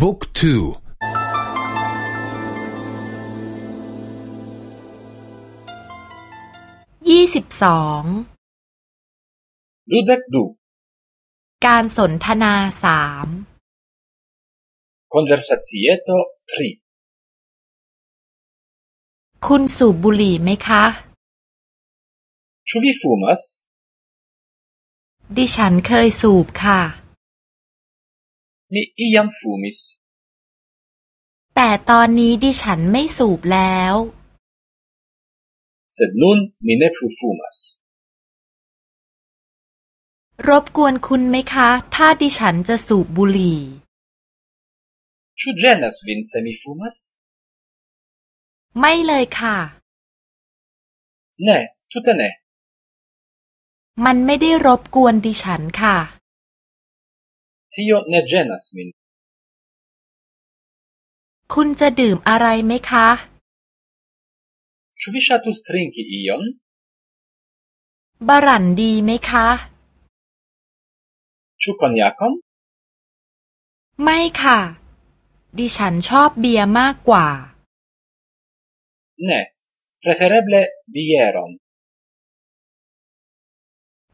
บุ๊กทูยี่สิบสองดูเด็กดูการสนทนาสาม conversazieto 3คุณสูบบุหรี่ไหมคะ Ĉu vi fumas ดิฉันเคยสูบค่ะ Mi iam fumis แต่ตอนนี้ดิฉันไม่สูบแล้ว Sed nun mi ne plu fumas รบกวนคุณไหมคะ ถ้าดิฉันจะสูบบุหรี่ Ĉu ĝenas vin se mi fumas ไม่เลยค่ะ Ne, tute ne มันไม่ได้รบกวนดิฉันค่ะ Tio ne ĝenas min คุณจะดื่มอะไรไหมคะ Ĉu vi ŝatus trinki ion บารันดีไหมคะ Ĉu konjakon ไม่ค่ะ ดิฉันชอบเบียร์มากกว่า Ne, prefereble bieron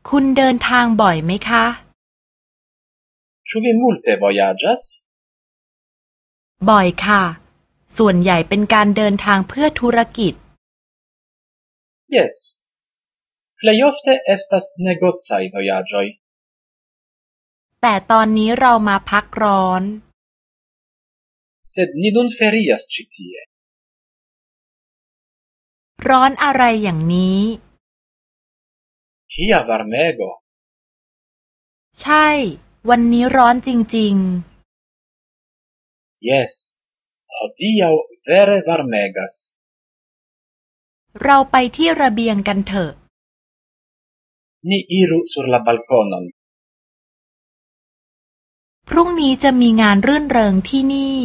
คุณเดินทางบ่อยไหมคะ Ĉu vi multe vojaĝas บ่อยค่ะ ส่วนใหญ่เป็นการเดินทางเพื่อธุรกิจ Jes. Plej ofte estas negocaj vojaĝoj. แต่ตอนนี้เรามาพักร้อน Sed ni nun ferias ĉi tie. ร้อนอะไรอย่างนี้ Kia varmego! ใช่ วันนี้ร้อนจริง Jes, hodiaŭ vere varmegas. ๆเราไปที่ระเบียงกันเถอะ Ni iru sur la balkonon. พรุ่งนี้จะมีงานรื่นเริงที่นี่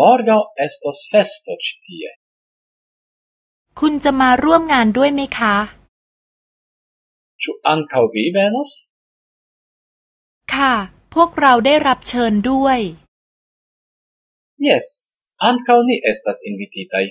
Morgaŭ estos festo ĉi tie. คุณจะมาร่วมงานด้วยไหมคะ Ĉu ankaŭ vi venos? ค่ะ พวกเราได้รับเชิญด้วย Yes, ankaŭ ni estas invititaj.